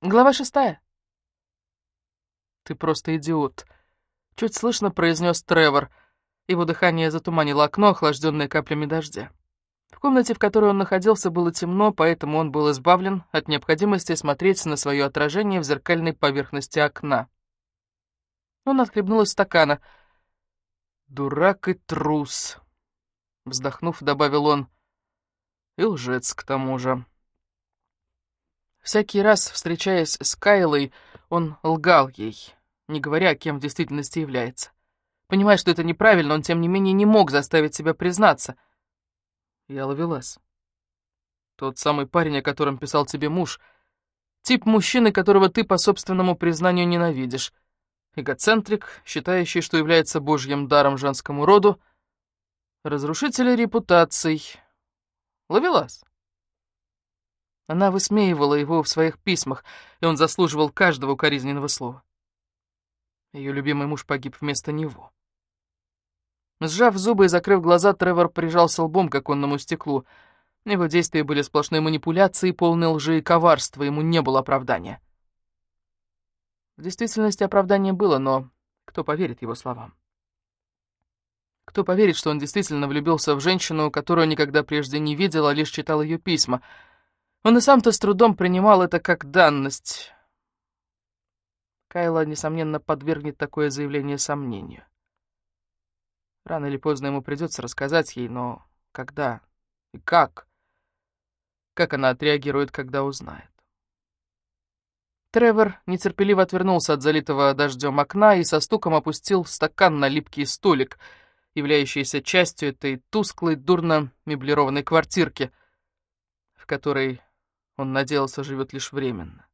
Глава шестая. «Ты просто идиот», — чуть слышно произнес Тревор. Его дыхание затуманило окно, охлажденное каплями дождя. В комнате, в которой он находился, было темно, поэтому он был избавлен от необходимости смотреть на свое отражение в зеркальной поверхности окна. Он отхлебнул из стакана. «Дурак и трус», — вздохнув, добавил он. «И лжец, к тому же». Всякий раз, встречаясь с Кайлой, он лгал ей, не говоря, кем в действительности является. Понимая, что это неправильно, он, тем не менее, не мог заставить себя признаться. Я ловилась. Тот самый парень, о котором писал тебе муж. Тип мужчины, которого ты по собственному признанию ненавидишь. Эгоцентрик, считающий, что является божьим даром женскому роду. Разрушитель репутаций. Ловелас. Она высмеивала его в своих письмах, и он заслуживал каждого укоризненного слова. Ее любимый муж погиб вместо него. Сжав зубы и закрыв глаза, Тревор прижался лбом к оконному стеклу. Его действия были сплошной манипуляцией, полной лжи и коварства, ему не было оправдания. В действительности оправдание было, но кто поверит его словам? Кто поверит, что он действительно влюбился в женщину, которую никогда прежде не видел, а лишь читал ее письма? Он и сам-то с трудом принимал это как данность. Кайла, несомненно, подвергнет такое заявление сомнению. Рано или поздно ему придется рассказать ей, но когда и как? Как она отреагирует, когда узнает? Тревор нетерпеливо отвернулся от залитого дождем окна и со стуком опустил стакан на липкий столик, являющийся частью этой тусклой, дурно меблированной квартирки, в которой он надеялся живет лишь временно.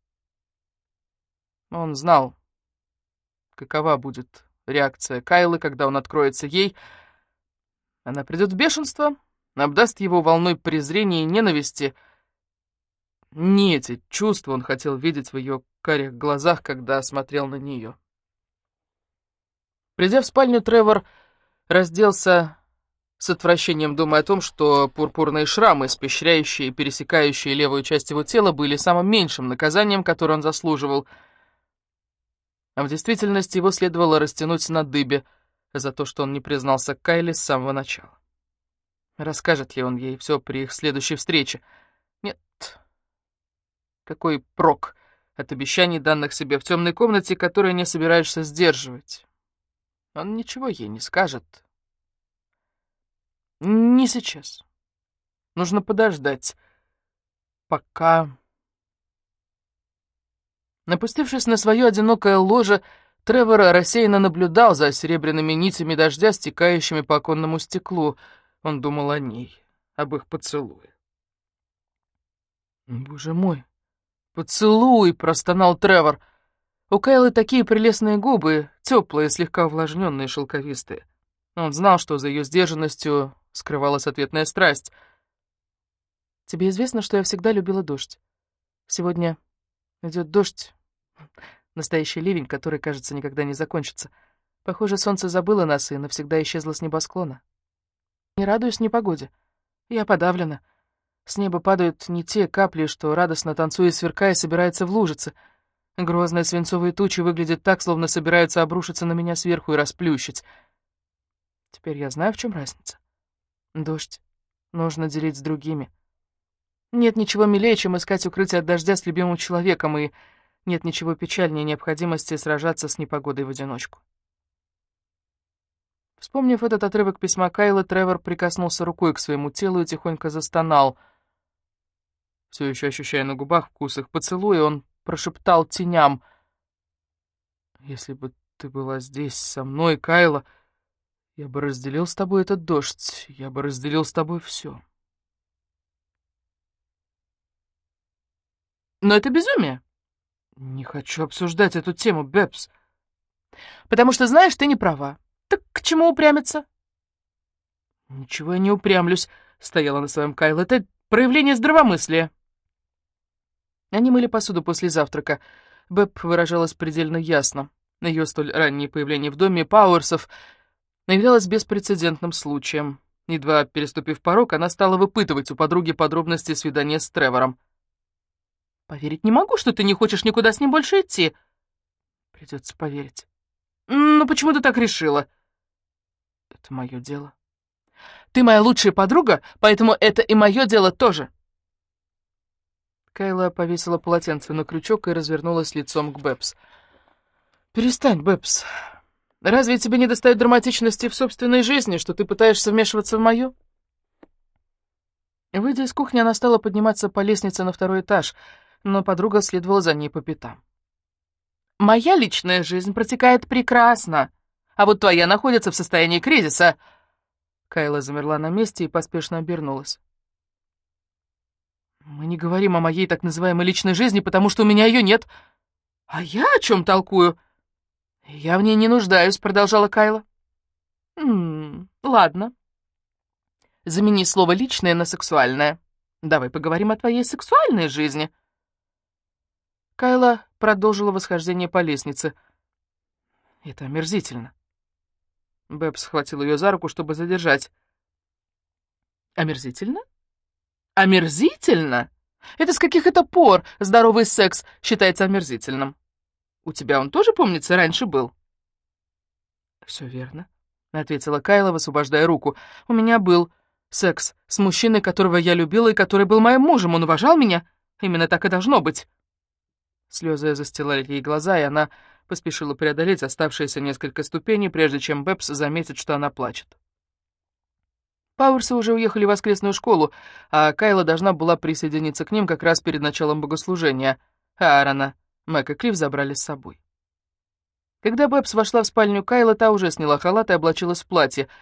Он знал, какова будет реакция Кайлы, когда он откроется ей. Она придет в бешенство, обдаст его волной презрения и ненависти. Не эти чувства он хотел видеть в ее карих глазах, когда смотрел на нее. Придя в спальню, Тревор разделся с отвращением, думая о том, что пурпурные шрамы, испещряющие и пересекающие левую часть его тела, были самым меньшим наказанием, которое он заслуживал — а в действительности его следовало растянуть на дыбе за то, что он не признался Кайли с самого начала. Расскажет ли он ей все при их следующей встрече? Нет. Какой прок от обещаний, данных себе в темной комнате, которые не собираешься сдерживать? Он ничего ей не скажет. Не сейчас. Нужно подождать, пока... Напустившись на свое одинокое ложе, Тревор рассеянно наблюдал за серебряными нитями дождя, стекающими по оконному стеклу. Он думал о ней, об их поцелуе. «Боже мой, поцелуй!» — простонал Тревор. У Кайлы такие прелестные губы, теплые, слегка увлажненные, шелковистые. Он знал, что за ее сдержанностью скрывалась ответная страсть. «Тебе известно, что я всегда любила дождь. Сегодня Идет дождь. Настоящий ливень, который, кажется, никогда не закончится. Похоже, солнце забыло нас и навсегда исчезло с небосклона. Не радуюсь непогоде. Я подавлена. С неба падают не те капли, что, радостно танцуя и сверкая, собираются в лужицы. Грозные свинцовые тучи выглядят так, словно собираются обрушиться на меня сверху и расплющить. Теперь я знаю, в чем разница. Дождь нужно делить с другими. Нет ничего милее, чем искать укрытие от дождя с любимым человеком, и нет ничего печальнее необходимости сражаться с непогодой в одиночку. Вспомнив этот отрывок письма Кайла, Тревор прикоснулся рукой к своему телу и тихонько застонал. Все еще ощущая на губах вкус их поцелуя, он прошептал теням. «Если бы ты была здесь со мной, Кайла, я бы разделил с тобой этот дождь, я бы разделил с тобой все». Но это безумие. Не хочу обсуждать эту тему, Бэбс. Потому что, знаешь, ты не права. Так к чему упрямиться? Ничего я не упрямлюсь, стояла на своем Кайл. Это проявление здравомыслия. Они мыли посуду после завтрака. Бэб выражалась предельно ясно. Ее столь раннее появление в доме Пауэрсов являлось беспрецедентным случаем. Едва переступив порог, она стала выпытывать у подруги подробности свидания с Тревором. Поверить не могу, что ты не хочешь никуда с ним больше идти. Придется поверить. Ну, почему ты так решила? Это мое дело. Ты моя лучшая подруга, поэтому это и мое дело тоже. Кайла повесила полотенце на крючок и развернулась лицом к Бэбс. «Перестань, Бэбс. Разве тебе не достает драматичности в собственной жизни, что ты пытаешься вмешиваться в мою?» Выйдя из кухни, она стала подниматься по лестнице на второй этаж, но подруга следовала за ней по пятам. «Моя личная жизнь протекает прекрасно, а вот твоя находится в состоянии кризиса». Кайла замерла на месте и поспешно обернулась. «Мы не говорим о моей так называемой личной жизни, потому что у меня ее нет. А я о чем толкую?» «Я в ней не нуждаюсь», — продолжала Кайла. «М ладно Замени слово «личное» на «сексуальное». Давай поговорим о твоей сексуальной жизни». Кайла продолжила восхождение по лестнице. Это омерзительно. Бэб схватил ее за руку, чтобы задержать. Омерзительно? Омерзительно? Это с каких это пор здоровый секс считается омерзительным? У тебя он тоже, помнится, раньше был? Все верно, — ответила Кайла, высвобождая руку. У меня был секс с мужчиной, которого я любила и который был моим мужем. Он уважал меня. Именно так и должно быть. Слезы застилали ей глаза, и она поспешила преодолеть оставшиеся несколько ступеней, прежде чем Бэбс заметит, что она плачет. Пауэрсы уже уехали в воскресную школу, а Кайла должна была присоединиться к ним как раз перед началом богослужения, Аарона Мэг и Клифф забрали с собой. Когда Бэбс вошла в спальню Кайла, та уже сняла халат и облачилась в платье —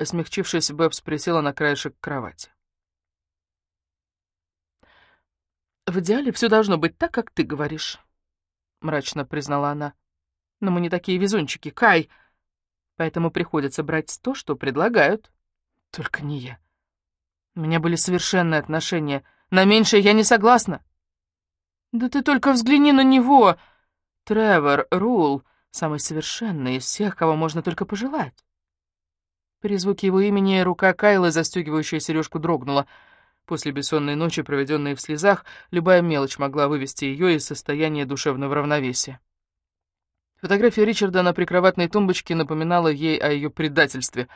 Смягчившись, Бэбс присела на краешек кровати. «В идеале все должно быть так, как ты говоришь», — мрачно признала она. «Но мы не такие везунчики, Кай, поэтому приходится брать то, что предлагают. Только не я. У меня были совершенные отношения. На меньшее я не согласна». «Да ты только взгляни на него!» Тревор Рул, самый совершенный из всех, кого можно только пожелать. При звуке его имени рука Кайлы, застегивающая сережку, дрогнула. После бессонной ночи, проведенной в слезах, любая мелочь могла вывести ее из состояния душевного равновесия. Фотография Ричарда на прикроватной тумбочке напоминала ей о ее предательстве.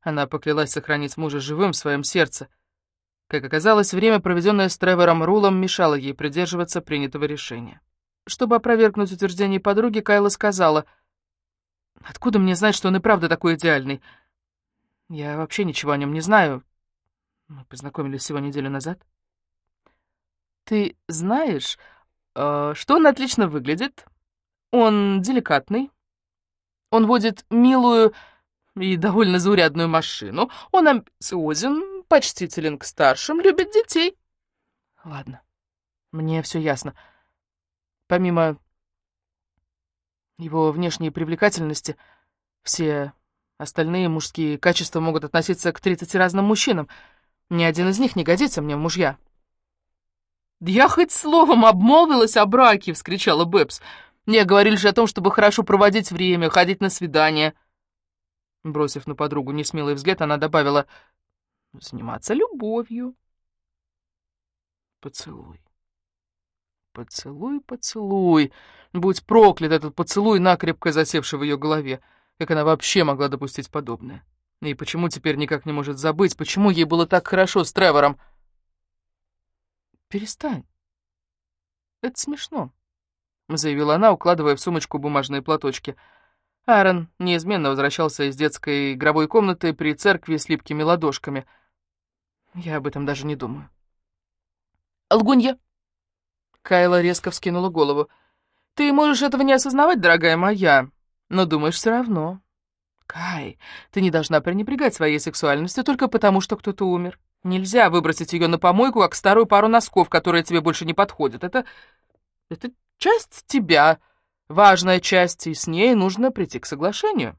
Она поклялась сохранить мужа живым в своем сердце. Как оказалось, время, проведенное с Тревором Рулом, мешало ей придерживаться принятого решения. Чтобы опровергнуть утверждение подруги, Кайла сказала, «Откуда мне знать, что он и правда такой идеальный?» Я вообще ничего о нем не знаю. Мы познакомились всего неделю назад. Ты знаешь, э, что он отлично выглядит? Он деликатный. Он водит милую и довольно заурядную машину. Он амбициозен, почтителен к старшим, любит детей. Ладно, мне все ясно. Помимо его внешней привлекательности, все Остальные мужские качества могут относиться к 30 разным мужчинам. Ни один из них не годится мне в мужья. «Я хоть словом обмолвилась о браке!» — вскричала Бэбс. «Не, говорили же о том, чтобы хорошо проводить время, ходить на свидания». Бросив на подругу несмелый взгляд, она добавила «заниматься любовью». «Поцелуй, поцелуй, поцелуй. Будь проклят этот поцелуй, накрепко засевший в ее голове». Как она вообще могла допустить подобное? И почему теперь никак не может забыть, почему ей было так хорошо с Тревором? «Перестань. Это смешно», — заявила она, укладывая в сумочку бумажные платочки. Аарон неизменно возвращался из детской игровой комнаты при церкви с липкими ладошками. Я об этом даже не думаю. «Лгунья!» Кайла резко вскинула голову. «Ты можешь этого не осознавать, дорогая моя, но думаешь все равно. Кай, ты не должна пренебрегать своей сексуальностью только потому, что кто-то умер. Нельзя выбросить ее на помойку, как старую пару носков, которая тебе больше не подходит. Это... это часть тебя, важная часть, и с ней нужно прийти к соглашению.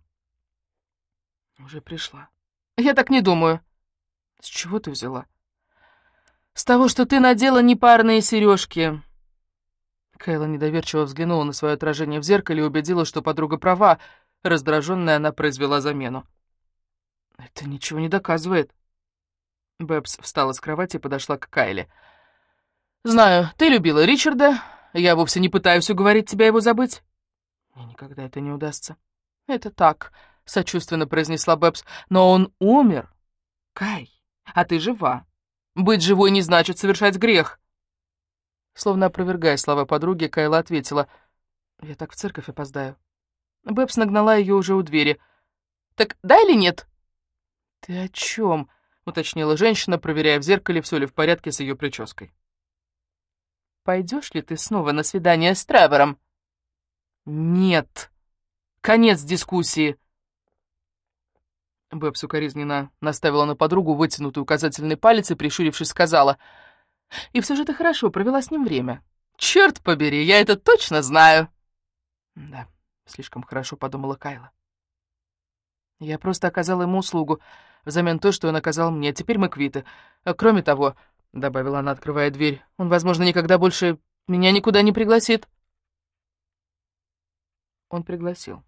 Уже пришла. Я так не думаю. С чего ты взяла? С того, что ты надела непарные сережки. Кайла недоверчиво взглянула на свое отражение в зеркале и убедила, что подруга права. Раздраженная она произвела замену. «Это ничего не доказывает». Бэбс встала с кровати и подошла к Кайле. Знаю, ты любила Ричарда. Я вовсе не пытаюсь уговорить тебя его забыть. Мне никогда это не удастся. Это так, сочувственно произнесла Бэбс. Но он умер. Кай, а ты жива. Быть живой не значит совершать грех. Словно опровергая слова подруги, Кайла ответила. Я так в церковь опоздаю. Бэбс нагнала ее уже у двери. «Так да или нет?» «Ты о чем?» — уточнила женщина, проверяя в зеркале, все ли в порядке с ее прической. Пойдешь ли ты снова на свидание с Тревором?» «Нет. Конец дискуссии». Бэбс укоризненно наставила на подругу вытянутый указательный палец и, прищурившись, сказала, «И все же ты хорошо провела с ним время. Черт побери, я это точно знаю!» «Да, слишком хорошо», — подумала Кайла. «Я просто оказала ему услугу, взамен той, что он оказал мне. Теперь мы квиты. Кроме того, — добавила она, открывая дверь. «Он, возможно, никогда больше меня никуда не пригласит». Он пригласил.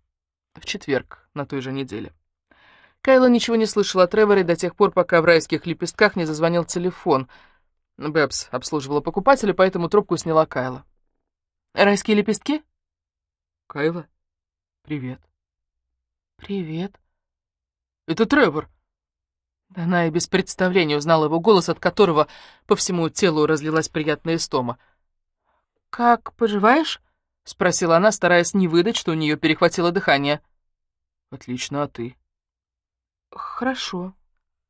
В четверг, на той же неделе. Кайла ничего не слышала о Треворе до тех пор, пока в райских лепестках не зазвонил телефон. Бэбс обслуживала покупателя, поэтому трубку сняла Кайла. «Райские лепестки?» «Кайла, привет». «Привет». «Это Тревор», она и без представления узнала его голос, от которого по всему телу разлилась приятная истома. «Как поживаешь?» — спросила она, стараясь не выдать, что у нее перехватило дыхание. «Отлично, а ты?» «Хорошо.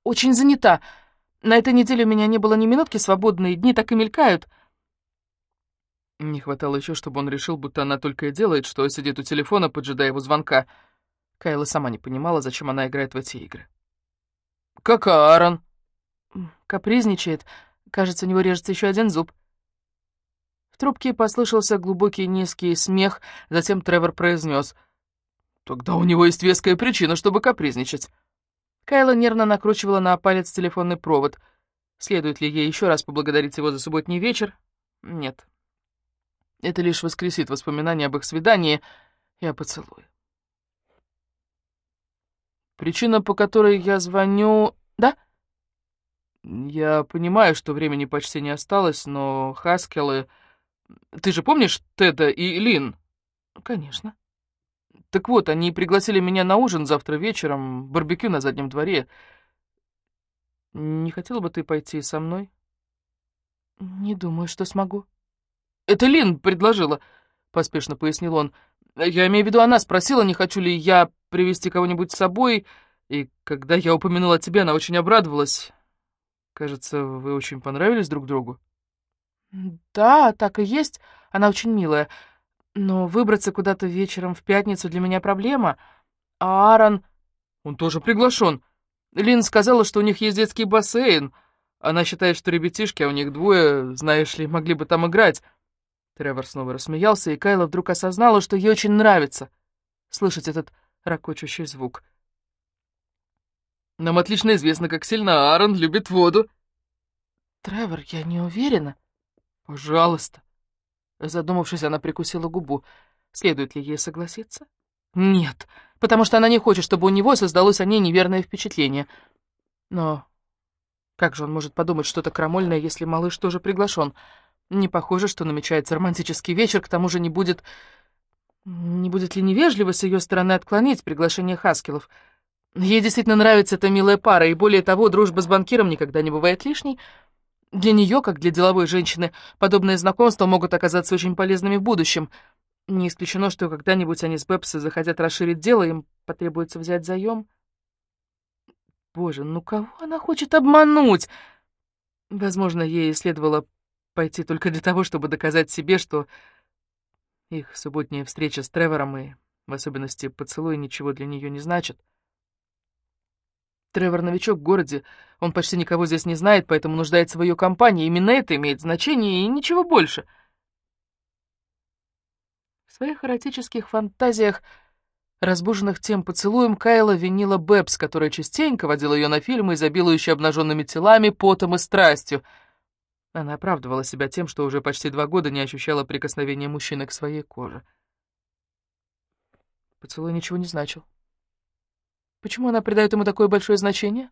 Очень занята. На этой неделе у меня не было ни минутки свободной, дни так и мелькают». Не хватало еще, чтобы он решил, будто она только и делает, что сидит у телефона, поджидая его звонка. Кайла сама не понимала, зачем она играет в эти игры. «Как Аарон?» Капризничает. Кажется, у него режется еще один зуб. В трубке послышался глубокий низкий смех, затем Тревор произнес. «Тогда у него есть веская причина, чтобы капризничать». Кайла нервно накручивала на палец телефонный провод. Следует ли ей еще раз поблагодарить его за субботний вечер? Нет. Это лишь воскресит воспоминания об их свидании и о поцелуе. Причина, по которой я звоню... Да? Я понимаю, что времени почти не осталось, но Хаскелы... Ты же помнишь Теда и Лин? Конечно. Так вот, они пригласили меня на ужин завтра вечером, барбекю на заднем дворе. Не хотела бы ты пойти со мной? Не думаю, что смогу. Это Лин предложила, поспешно пояснил он. Я имею в виду, она спросила, не хочу ли я привести кого-нибудь с собой, и когда я упомянула тебя, она очень обрадовалась. Кажется, вы очень понравились друг другу. Да, так и есть. Она очень милая. Но выбраться куда-то вечером в пятницу для меня проблема. А Аарон... Он тоже приглашен. Лин сказала, что у них есть детский бассейн. Она считает, что ребятишки, а у них двое, знаешь ли, могли бы там играть. Тревор снова рассмеялся, и Кайла вдруг осознала, что ей очень нравится слышать этот ракочущий звук. «Нам отлично известно, как сильно Аарон любит воду». «Тревор, я не уверена». «Пожалуйста». Задумавшись, она прикусила губу. Следует ли ей согласиться? «Нет, потому что она не хочет, чтобы у него создалось о ней неверное впечатление. Но как же он может подумать что-то крамольное, если малыш тоже приглашен?» Не похоже, что намечается романтический вечер, к тому же не будет... Не будет ли невежливо с ее стороны отклонить приглашение Хаскелов? Ей действительно нравится эта милая пара, и более того, дружба с банкиром никогда не бывает лишней. Для нее, как для деловой женщины, подобные знакомства могут оказаться очень полезными в будущем. Не исключено, что когда-нибудь они с Бэпси захотят расширить дело, им потребуется взять заем. Боже, ну кого она хочет обмануть? Возможно, ей следовало пойти только для того, чтобы доказать себе, что их субботняя встреча с Тревором и, в особенности, поцелуй ничего для нее не значит. Тревор новичок в городе, он почти никого здесь не знает, поэтому нуждается в ее компании. Именно это имеет значение и ничего больше. В своих эротических фантазиях, разбуженных тем поцелуем, Кайла винила Бэбс, которая частенько водила ее на фильмы, изобилующие обнаженными телами, потом и страстью — она оправдывала себя тем, что уже почти два года не ощущала прикосновения мужчины к своей коже. Поцелуй ничего не значил. Почему она придает ему такое большое значение?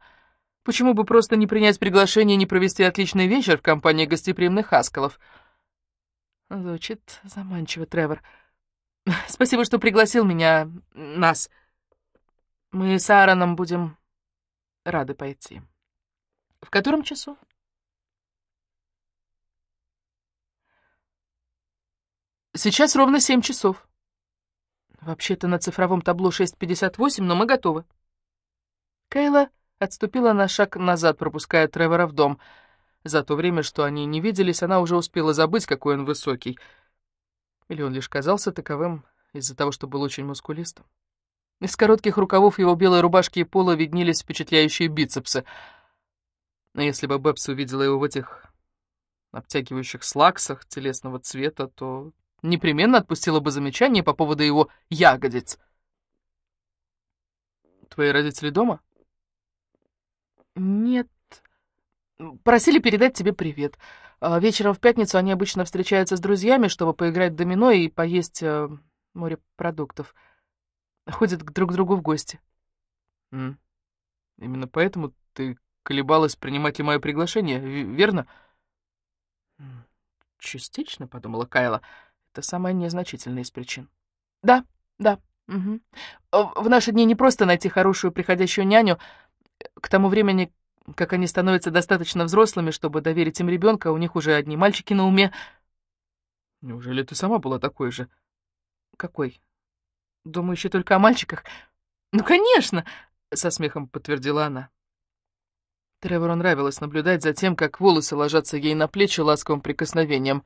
Почему бы просто не принять приглашение и не провести отличный вечер в компании гостеприимных Хаскалов? Звучит заманчиво, Тревор. Спасибо, что пригласил меня, нас. Мы с Аароном будем рады пойти. В котором часу? Сейчас ровно семь часов. Вообще-то на цифровом табло 6.58, но мы готовы. Кайла отступила на шаг назад, пропуская Тревора в дом. За то время, что они не виделись, она уже успела забыть, какой он высокий. Или он лишь казался таковым из-за того, что был очень мускулистым. Из коротких рукавов его белой рубашки и пола виднелись впечатляющие бицепсы. Но если бы Бэбс увидела его в этих обтягивающих слаксах телесного цвета, то непременно отпустила бы замечание по поводу его ягодиц. «Твои родители дома?» «Нет. Просили передать тебе привет. А вечером в пятницу они обычно встречаются с друзьями, чтобы поиграть в домино и поесть э, морепродуктов. Ходят друг к другу в гости». М. «Именно поэтому ты колебалась, принимать ли мое приглашение, верно?» «Частично», — подумала Кайла, — «это самая незначительная из причин». «Да, да, угу. В наши дни не просто найти хорошую приходящую няню, к тому времени, как они становятся достаточно взрослыми, чтобы доверить им ребенка, у них уже одни мальчики на уме. Неужели ты сама была такой же? Какой? Думающий только о мальчиках? Ну, конечно, со смехом подтвердила она. Тревору нравилось наблюдать за тем, как волосы ложатся ей на плечи ласковым прикосновением.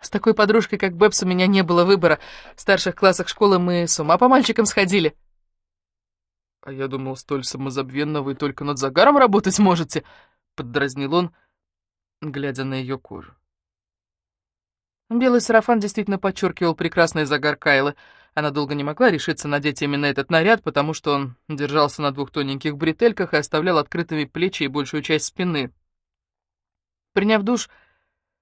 С такой подружкой, как Бэбс, у меня не было выбора. В старших классах школы мы с ума по мальчикам сходили. «А я думал, столь самозабвенно вы только над загаром работать можете», — поддразнил он, глядя на ее кожу. Белый сарафан действительно подчеркивал прекрасный загар Кайлы. Она долго не могла решиться надеть именно этот наряд, потому что он держался на двух тоненьких бретельках и оставлял открытыми плечи и большую часть спины. Приняв душ,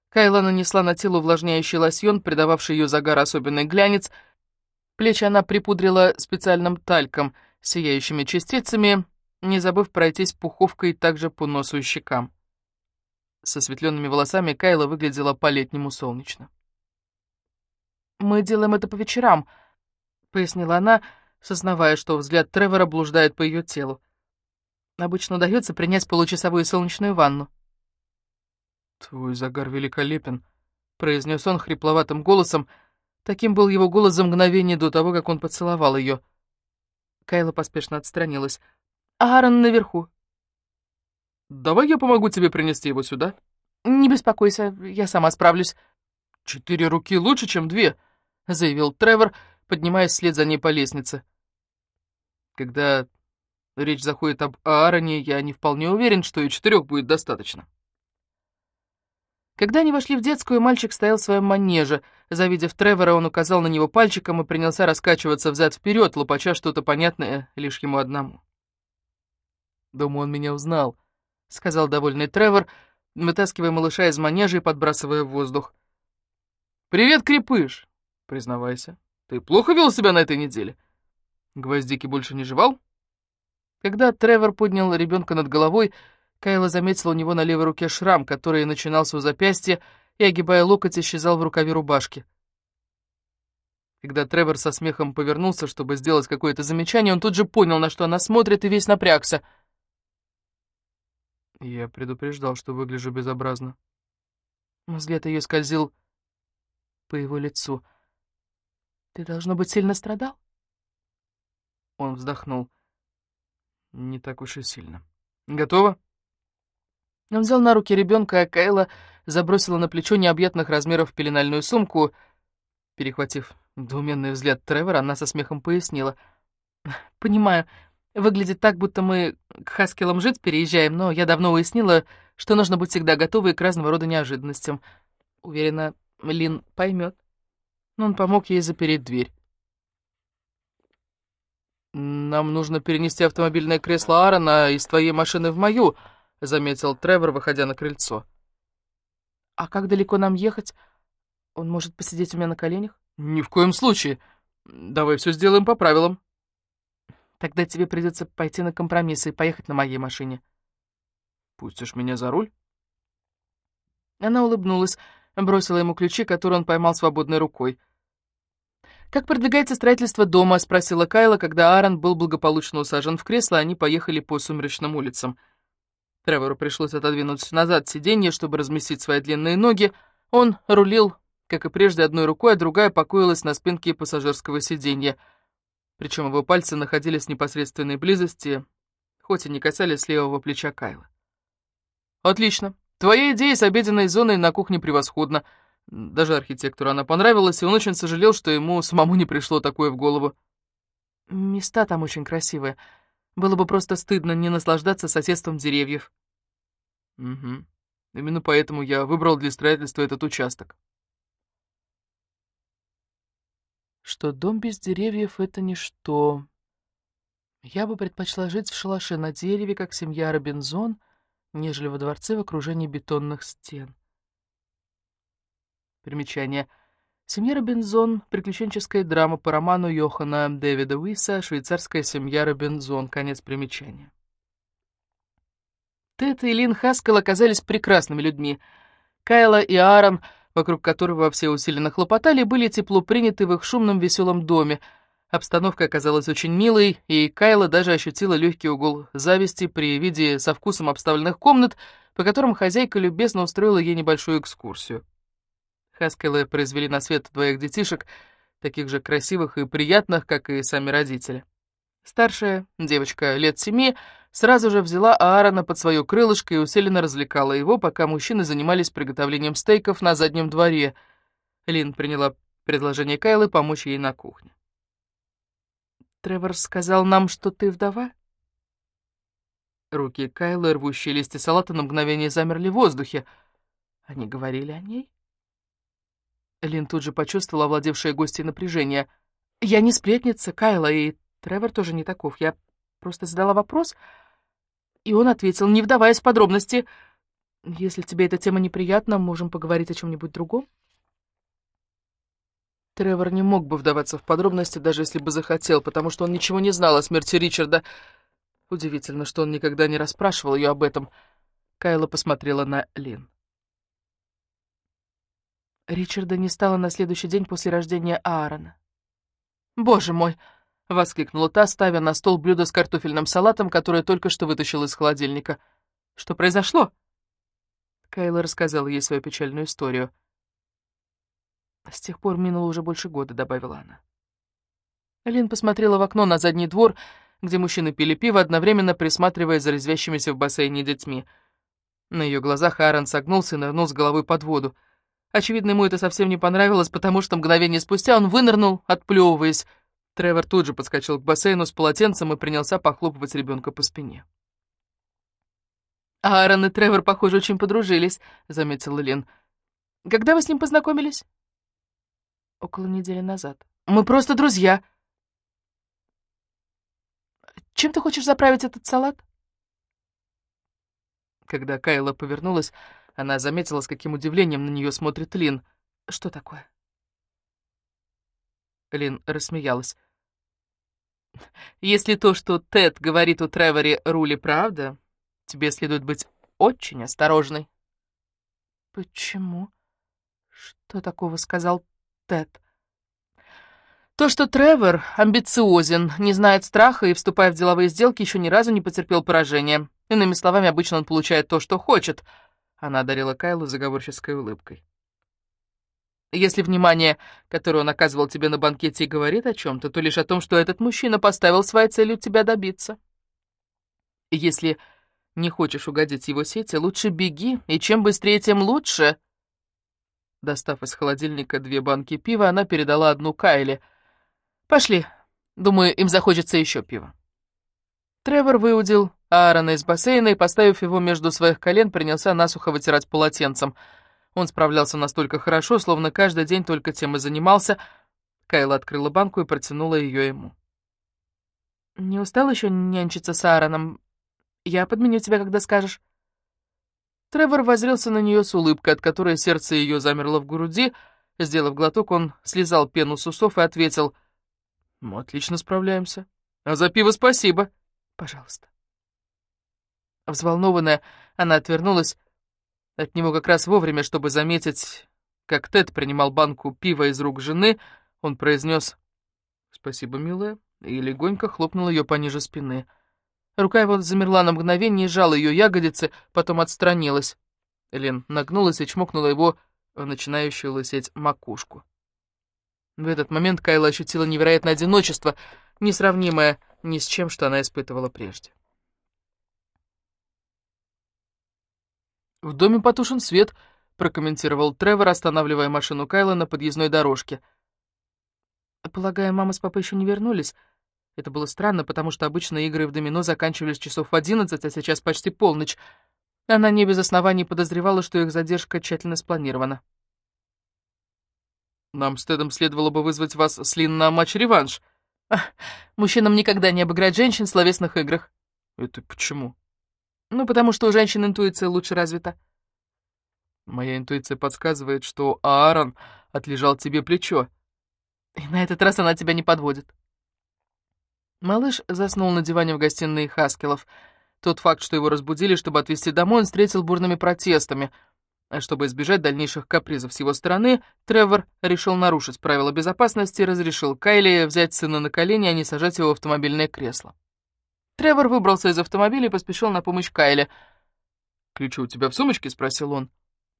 Кайла нанесла на тело увлажняющий лосьон, придававший ее загар особенный глянец. Плечи она припудрила специальным тальком — сияющими частицами, не забыв пройтись пуховкой также по носу и щекам. Со светленными волосами Кайла выглядела по-летнему солнечно. «Мы делаем это по вечерам», — пояснила она, сознавая, что взгляд Тревора блуждает по ее телу. «Обычно удается принять получасовую солнечную ванну». «Твой загар великолепен», — произнес он хрипловатым голосом. Таким был его голос за мгновение до того, как он поцеловал ее. Кайла поспешно отстранилась. «Аарон наверху». «Давай я помогу тебе принести его сюда». «Не беспокойся, я сама справлюсь». «Четыре руки лучше, чем две», — заявил Тревор, поднимаясь вслед за ней по лестнице. Когда речь заходит об Аароне, я не вполне уверен, что и четырех будет достаточно. Когда они вошли в детскую, мальчик стоял в своем манеже. Завидев Тревора, он указал на него пальчиком и принялся раскачиваться взад-вперед, лопача что-то понятное лишь ему одному. «Думаю, он меня узнал», — сказал довольный Тревор, вытаскивая малыша из манежа и подбрасывая в воздух. «Привет, крепыш! Признавайся, ты плохо вел себя на этой неделе? Гвоздики больше не жевал?» Когда Тревор поднял ребенка над головой, Кайла заметила у него на левой руке шрам, который начинался у запястья и, огибая локоть, исчезал в рукаве рубашки. Когда Тревор со смехом повернулся, чтобы сделать какое-то замечание, он тут же понял, на что она смотрит, и весь напрягся. Я предупреждал, что выгляжу безобразно. Взгляд ее скользил по его лицу. «Ты, должно быть, сильно страдал?» Он вздохнул. «Не так уж и сильно. Готово?» Он взял на руки ребенка, а Кайла забросила на плечо необъятных размеров пеленальную сумку. Перехватив двуменный взгляд Тревора, она со смехом пояснила. «Понимаю, выглядит так, будто мы к Хаскелам жить переезжаем, но я давно уяснила, что нужно быть всегда готовой к разного рода неожиданностям. Уверена, Лин поймет. Но он помог ей запереть дверь. «Нам нужно перенести автомобильное кресло Аарона из твоей машины в мою», — заметил Тревор, выходя на крыльцо. «А как далеко нам ехать? Он может посидеть у меня на коленях?» «Ни в коем случае. Давай все сделаем по правилам». «Тогда тебе придется пойти на компромиссы и поехать на моей машине». Пустишь меня за руль?» Она улыбнулась, бросила ему ключи, которые он поймал свободной рукой. «Как продвигается строительство дома?» — спросила Кайла, когда Аарон был благополучно усажен в кресло, они поехали по сумеречным улицам. Тревору пришлось отодвинуть назад сиденье, чтобы разместить свои длинные ноги. Он рулил, как и прежде, одной рукой, а другая покоилась на спинке пассажирского сиденья. Причем его пальцы находились в непосредственной близости, хоть и не касались левого плеча Кайла. «Отлично. Твоя идея с обеденной зоной на кухне превосходна. Даже архитектору она понравилась, и он очень сожалел, что ему самому не пришло такое в голову. Места там очень красивые. Было бы просто стыдно не наслаждаться соседством деревьев. Угу. Именно поэтому я выбрал для строительства этот участок. Что дом без деревьев — это ничто. Я бы предпочла жить в шалаше на дереве, как семья Робинзон, нежели во дворце в окружении бетонных стен. Примечание — Семья Робинзон — приключенческая драма по роману Йохана Дэвида Уиса «Швейцарская семья Робинзон». Конец примечания. Тед и Лин Хаскел оказались прекрасными людьми. Кайла и Аарон, вокруг которого все усиленно хлопотали, были тепло приняты в их шумном веселом доме. Обстановка оказалась очень милой, и Кайла даже ощутила легкий угол зависти при виде со вкусом обставленных комнат, по которым хозяйка любезно устроила ей небольшую экскурсию. Хаскелы произвели на свет двоих детишек, таких же красивых и приятных, как и сами родители. Старшая, девочка лет семи, сразу же взяла Аарона под свое крылышко и усиленно развлекала его, пока мужчины занимались приготовлением стейков на заднем дворе. Лин приняла предложение Кайлы помочь ей на кухне. «Тревор сказал нам, что ты вдова?» Руки Кайлы, рвущие листья салата, на мгновение замерли в воздухе. Они говорили о ней? Лин тут же почувствовала овладевшее гостьей напряжение. «Я не сплетница, Кайла, и Тревор тоже не таков. Я просто задала вопрос, и он ответил, не вдаваясь в подробности. Если тебе эта тема неприятна, можем поговорить о чем-нибудь другом». Тревор не мог бы вдаваться в подробности, даже если бы захотел, потому что он ничего не знал о смерти Ричарда. Удивительно, что он никогда не расспрашивал ее об этом. Кайла посмотрела на Лин. Ричарда не стало на следующий день после рождения Аарона. «Боже мой!» — воскликнула та, ставя на стол блюдо с картофельным салатом, которое только что вытащил из холодильника. «Что произошло?» Кайла рассказала ей свою печальную историю. «С тех пор минуло уже больше года», — добавила она. Лин посмотрела в окно на задний двор, где мужчины пили пиво, одновременно присматривая за резвящимися в бассейне детьми. На ее глазах Аарон согнулся и нырнул с головой под воду. Очевидно, ему это совсем не понравилось, потому что мгновение спустя он вынырнул, отплевываясь. Тревор тут же подскочил к бассейну с полотенцем и принялся похлопывать ребенка по спине. «Аарон и Тревор, похоже, очень подружились», — заметила Лин. «Когда вы с ним познакомились?» «Около недели назад». «Мы просто друзья». «Чем ты хочешь заправить этот салат?» Когда Кайла повернулась, она заметила, с каким удивлением на нее смотрит Лин. «Что такое?» Лин рассмеялась. «Если то, что Тед говорит у Треворе Рули, правда, тебе следует быть очень осторожной». «Почему? Что такого сказал Тед?» То, что Тревор амбициозен, не знает страха и, вступая в деловые сделки, еще ни разу не потерпел поражения. Иными словами, обычно он получает то, что хочет — она одарила Кайлу заговорческой улыбкой. Если внимание, которое он оказывал тебе на банкете, говорит о чем-то, то лишь о том, что этот мужчина поставил своей целью тебя добиться. Если не хочешь угодить его сети, лучше беги, и чем быстрее, тем лучше. Достав из холодильника две банки пива, она передала одну Кайле. «Пошли. Думаю, им захочется еще пива». Тревор выудил Аарона из бассейна и, поставив его между своих колен, принялся насухо вытирать полотенцем. Он справлялся настолько хорошо, словно каждый день только тем и занимался. Кайла открыла банку и протянула ее ему. «Не устал еще нянчиться с Аароном? Я подменю тебя, когда скажешь». Тревор возрился на нее с улыбкой, от которой сердце ее замерло в груди. Сделав глоток, он слезал пену с усов и ответил. «Мы отлично справляемся. А за пиво спасибо». Пожалуйста. Взволнованная, она отвернулась от него как раз вовремя, чтобы заметить, как Тед принимал банку пива из рук жены, он произнес «Спасибо, милая», и легонько хлопнул ее пониже спины. Рука его замерла на мгновение, сжала ее ягодицы, потом отстранилась. Элен нагнулась и чмокнула его в начинающую лысеть макушку. В этот момент Кайла ощутила невероятное одиночество, несравнимое ни с чем, что она испытывала прежде. «В доме потушен свет», — прокомментировал Тревор, останавливая машину Кайла на подъездной дорожке. «Полагаю, мама с папой еще не вернулись?» Это было странно, потому что обычно игры в домино заканчивались часов в одиннадцать, а сейчас почти полночь. Она не без оснований подозревала, что их задержка тщательно спланирована. «Нам с Тедом следовало бы вызвать вас с Лин на матч-реванш. Мужчинам никогда не обыграть женщин в словесных играх». «Это почему?» «Ну, потому что у женщин интуиция лучше развита». «Моя интуиция подсказывает, что Аарон отлежал тебе плечо». «И на этот раз она тебя не подводит». Малыш заснул на диване в гостиной Хаскелов. Тот факт, что его разбудили, чтобы отвезти домой, он встретил бурными протестами. А чтобы избежать дальнейших капризов с его стороны, Тревор решил нарушить правила безопасности и разрешил Кайли взять сына на колени, а не сажать его в автомобильное кресло. Тревор выбрался из автомобиля и поспешил на помощь Кайле. «Ключи у тебя в сумочке?» — спросил он.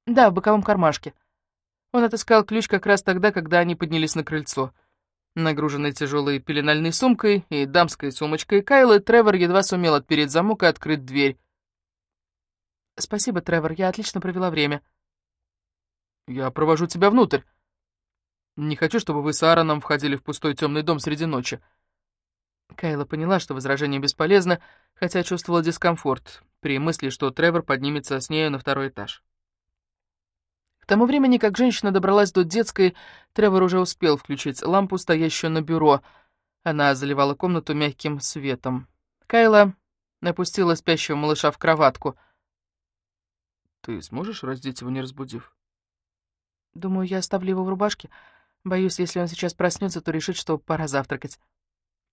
«Да, в боковом кармашке». Он отыскал ключ как раз тогда, когда они поднялись на крыльцо. Нагруженный тяжелой пеленальной сумкой и дамской сумочкой Кайлы, Тревор едва сумел отпереть замок и открыть дверь. «Спасибо, Тревор, я отлично провела время». «Я провожу тебя внутрь. Не хочу, чтобы вы с Аароном входили в пустой темный дом среди ночи». Кайла поняла, что возражение бесполезно, хотя чувствовала дискомфорт при мысли, что Тревор поднимется с нею на второй этаж. К тому времени, как женщина добралась до детской, Тревор уже успел включить лампу, стоящую на бюро. Она заливала комнату мягким светом. Кайла напустила спящего малыша в кроватку. «Ты сможешь раздеть его, не разбудив?» «Думаю, я оставлю его в рубашке. Боюсь, если он сейчас проснется, то решит, что пора завтракать».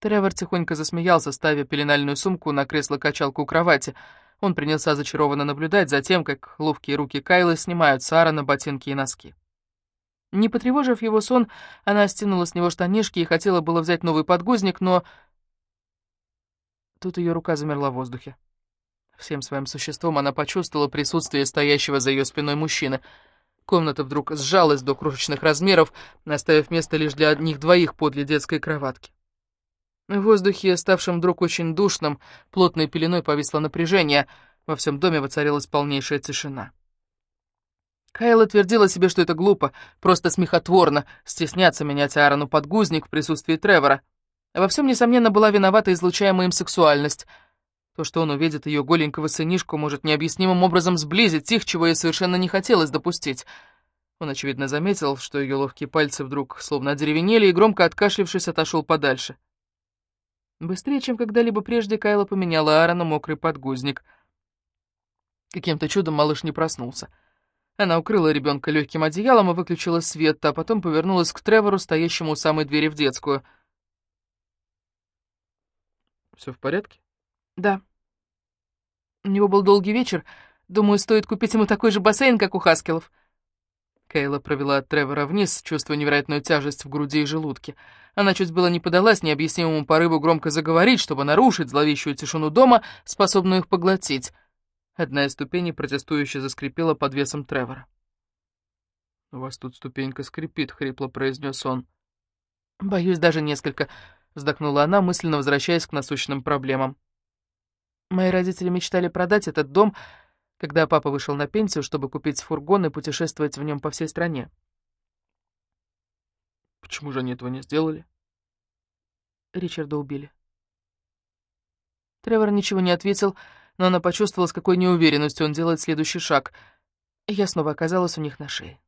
Тревор тихонько засмеялся, ставя пеленальную сумку на кресло-качалку у кровати — он принялся зачарованно наблюдать за тем, как ловкие руки Кайлы снимают с Аарона ботинки и носки. Не потревожив его сон, она стянула с него штанишки и хотела было взять новый подгузник, но... Тут ее рука замерла в воздухе. Всем своим существом она почувствовала присутствие стоящего за ее спиной мужчины. Комната вдруг сжалась до крошечных размеров, оставив место лишь для них двоих подле детской кроватки. В воздухе, ставшем вдруг очень душным, плотной пеленой повисло напряжение. Во всем доме воцарилась полнейшая тишина. Кайла твердила себе, что это глупо, просто смехотворно, стесняться менять Аарону подгузник в присутствии Тревора. Во всем, несомненно, была виновата излучаемая им сексуальность. То, что он увидит ее голенького сынишку, может необъяснимым образом сблизить их, чего ей совершенно не хотелось допустить. Он, очевидно, заметил, что ее ловкие пальцы вдруг словно одеревенели и, громко откашлившись, отошел подальше. Быстрее, чем когда-либо прежде, Кайла поменяла Аарону мокрый подгузник. Каким-то чудом малыш не проснулся. Она укрыла ребенка легким одеялом и выключила свет, а потом повернулась к Тревору, стоящему у самой двери в детскую. Все в порядке? Да. У него был долгий вечер. Думаю, стоит купить ему такой же бассейн, как у Хаскелов. Кейла провела Тревора вниз, чувствуя невероятную тяжесть в груди и желудке. Она чуть было не подалась необъяснимому порыву громко заговорить, чтобы нарушить зловещую тишину дома, способную их поглотить. Одна из ступеней протестующе заскрипела под весом Тревора. «У вас тут ступенька скрипит», — хрипло произнес он. «Боюсь, даже несколько», — вздохнула она, мысленно возвращаясь к насущным проблемам. «Мои родители мечтали продать этот дом, когда папа вышел на пенсию, чтобы купить фургон и путешествовать в нем по всей стране. Почему же они этого не сделали? Ричарда убили. Тревор ничего не ответил, но она почувствовала, с какой неуверенностью он делает следующий шаг. И я снова оказалась у них на шее.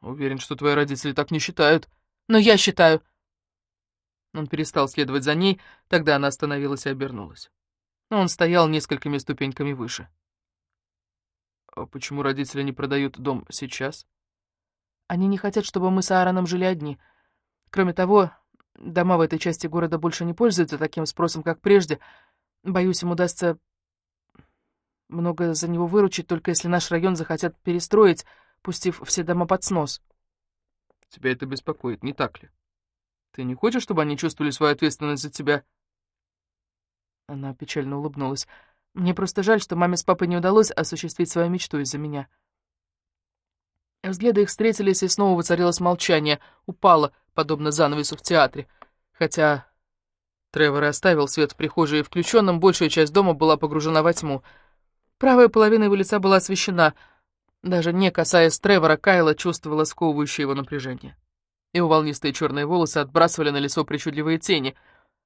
Уверен, что твои родители так не считают. Но я считаю. Он перестал следовать за ней, тогда она остановилась и обернулась. Он стоял несколькими ступеньками выше. А почему родители не продают дом сейчас? Они не хотят, чтобы мы с Аароном жили одни. Кроме того, дома в этой части города больше не пользуются таким спросом, как прежде. Боюсь, им удастся много за него выручить, только если наш район захотят перестроить, пустив все дома под снос. Тебя это беспокоит, не так ли? Ты не хочешь, чтобы они чувствовали свою ответственность за тебя?» Она печально улыбнулась. «Мне просто жаль, что маме с папой не удалось осуществить свою мечту из-за меня». Взгляды их встретились, и снова воцарилось молчание, упало, подобно занавесу в театре. Хотя Тревор оставил свет в прихожей включенным, большая часть дома была погружена во тьму. Правая половина его лица была освещена. Даже не касаясь Тревора, Кайла чувствовала сковывающее его напряжение. Его волнистые черные волосы отбрасывали на лицо причудливые тени.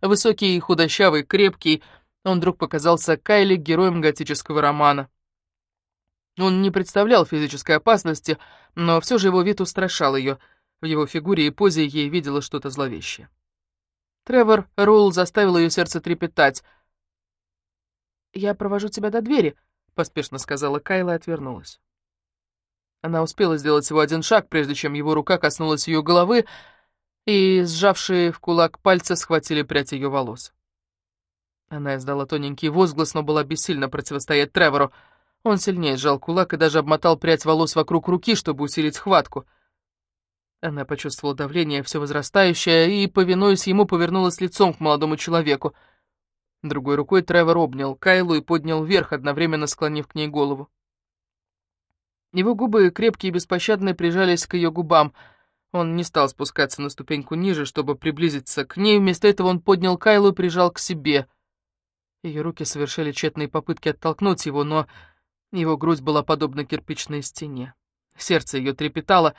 Высокий, худощавый, крепкий, он вдруг показался Кайле героем готического романа. Он не представлял физической опасности, но все же его вид устрашал ее. В его фигуре и позе ей видела что-то зловещее. Тревор Рулл заставил ее сердце трепетать. «Я провожу тебя до двери», — поспешно сказала Кайла и отвернулась. Она успела сделать всего один шаг, прежде чем его рука коснулась ее головы, и, сжавшие в кулак пальцы, схватили прядь ее волос. Она издала тоненький возглас, но была бессильно противостоять Тревору. Он сильнее сжал кулак и даже обмотал прядь волос вокруг руки, чтобы усилить хватку. Она почувствовала давление, все возрастающее, и, повинуясь ему, повернулась лицом к молодому человеку. Другой рукой Тревор обнял Кайлу и поднял вверх, одновременно склонив к ней голову. Его губы, крепкие и беспощадные, прижались к ее губам. Он не стал спускаться на ступеньку ниже, чтобы приблизиться к ней, вместо этого он поднял Кайлу и прижал к себе. Ее руки совершили тщетные попытки оттолкнуть его, но его грудь была подобна кирпичной стене. Сердце ее трепетало,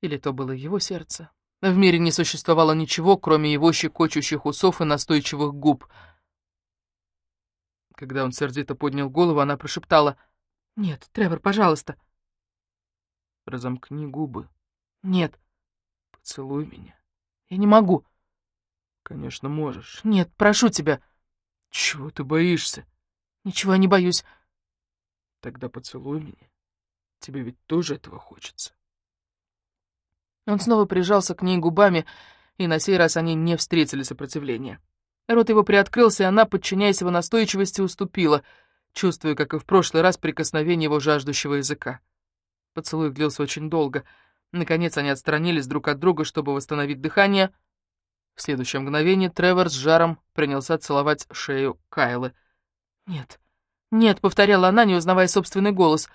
или то было его сердце. В мире не существовало ничего, кроме его щекочущих усов и настойчивых губ. Когда он сердито поднял голову, она прошептала «Нет, Тревор, пожалуйста». «Разомкни губы». «Нет». «Поцелуй меня». «Я не могу». «Конечно, можешь». «Нет, прошу тебя». «Чего ты боишься?» «Ничего не боюсь». Тогда поцелуй меня. Тебе ведь тоже этого хочется. Он снова прижался к ней губами, и на сей раз они не встретили сопротивления. Рот его приоткрылся, и она, подчиняясь его настойчивости, уступила, чувствуя, как и в прошлый раз, прикосновение его жаждущего языка. Поцелуй длился очень долго. Наконец они отстранились друг от друга, чтобы восстановить дыхание. В следующее мгновение Тревор с жаром принялся целовать шею Кайлы. «Нет, «Нет», — повторяла она, не узнавая собственный голос.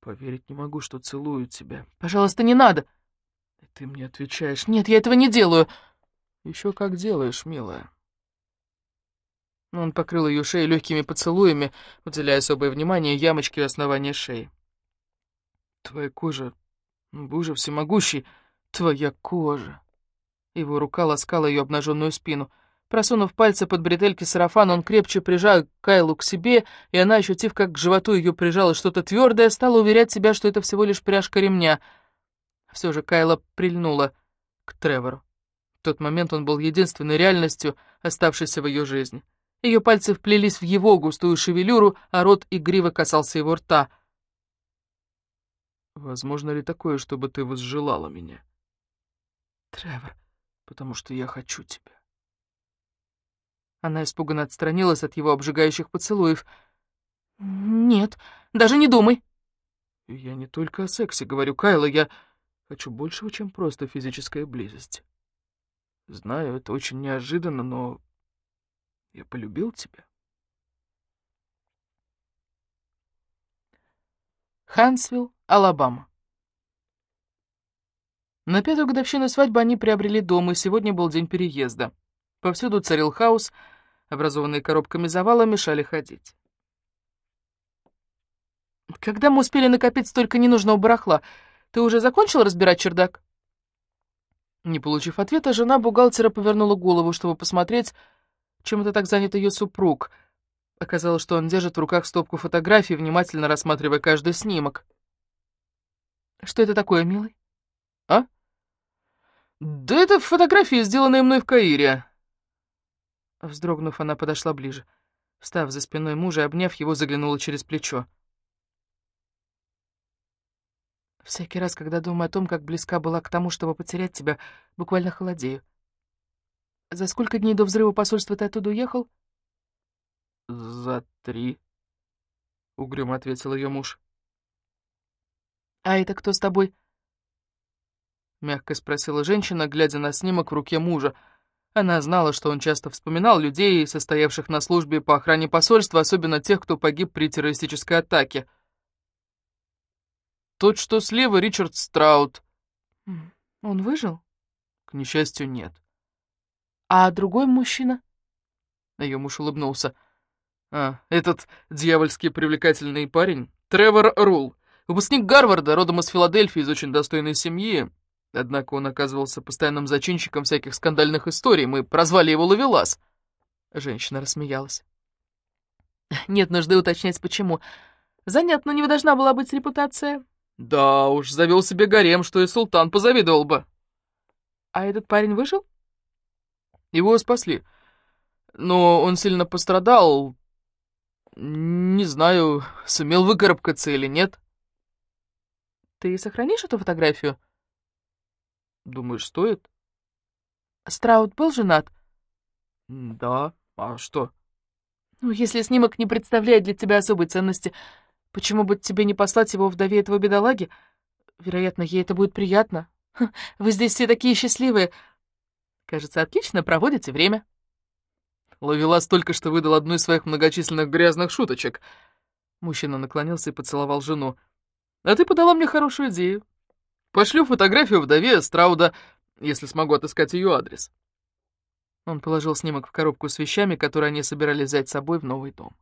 «Поверить не могу, что целую тебя». «Пожалуйста, не надо». И ты мне отвечаешь. «Нет, я этого не делаю». Еще как делаешь, милая». Он покрыл ее шею легкими поцелуями, уделяя особое внимание ямочке у основания шеи. «Твоя кожа... Боже всемогущий, твоя кожа!» Его рука ласкала ее обнаженную спину — Просунув пальцы под бретельки сарафана, он крепче прижал Кайлу к себе, и она, ощутив, как к животу ее прижало что-то твердое, стала уверять себя, что это всего лишь пряжка ремня. Все же Кайла прильнула к Тревору. В тот момент он был единственной реальностью, оставшейся в ее жизни. Ее пальцы вплелись в его густую шевелюру, а рот игриво касался его рта. «Возможно ли такое, чтобы ты возжелала меня?» «Тревор, потому что я хочу тебя». Она испуганно отстранилась от его обжигающих поцелуев. «Нет, даже не думай». «Я не только о сексе говорю, Кайла, я хочу большего, чем просто физическая близость. Знаю, это очень неожиданно, но я полюбил тебя». Хансвилл, Алабама. На пятую годовщину свадьбы они приобрели дом, и сегодня был день переезда. Повсюду царил хаос, Образованные коробками завала мешали ходить. «Когда мы успели накопить столько ненужного барахла, ты уже закончил разбирать чердак?» Не получив ответа, жена бухгалтера повернула голову, чтобы посмотреть, чем это так занят ее супруг. Оказалось, что он держит в руках стопку фотографий, внимательно рассматривая каждый снимок. «Что это такое, милый?» «А?» «Да это фотографии, сделанные мной в Каире. Вздрогнув, она подошла ближе. Встав за спиной мужа, обняв его, заглянула через плечо. Всякий раз, когда думаю о том, как близка была к тому, чтобы потерять тебя, буквально холодею. За сколько дней до взрыва посольства ты оттуда уехал? За три. угрюмо ответил ее муж. «А это кто с тобой?» Мягко спросила женщина, глядя на снимок в руке мужа. Она знала, что он часто вспоминал людей, состоявших на службе по охране посольства, особенно тех, кто погиб при террористической атаке. «Тот, что слева, Ричард Страут». «Он выжил?» «К несчастью, нет». «А другой мужчина?» Ее муж улыбнулся. «А, этот дьявольски привлекательный парень? Тревор Рул. Выпускник Гарварда, родом из Филадельфии, из очень достойной семьи. Однако он оказывался постоянным зачинщиком всяких скандальных историй. Мы прозвали его Лавелас». Женщина рассмеялась. «Нет нужды уточнять, почему. Занятно, него должна была быть репутация». «Да уж, завел себе гарем, что и султан позавидовал бы». «А этот парень вышел?» «Его спасли. Но он сильно пострадал. Не знаю, сумел выкарабкаться или нет». «Ты сохранишь эту фотографию?» Думаешь, стоит? Страут был женат? Да. А что? Ну, если снимок не представляет для тебя особой ценности, почему бы тебе не послать его вдове этого бедолаги? Вероятно, ей это будет приятно. Вы здесь все такие счастливые. Кажется, отлично проводите время. Ловелас только что выдал одну из своих многочисленных грязных шуточек. Мужчина наклонился и поцеловал жену. А ты подала мне хорошую идею. Пошлю фотографию вдове Страуда, если смогу отыскать ее адрес». Он положил снимок в коробку с вещами, которые они собирались взять с собой в новый дом.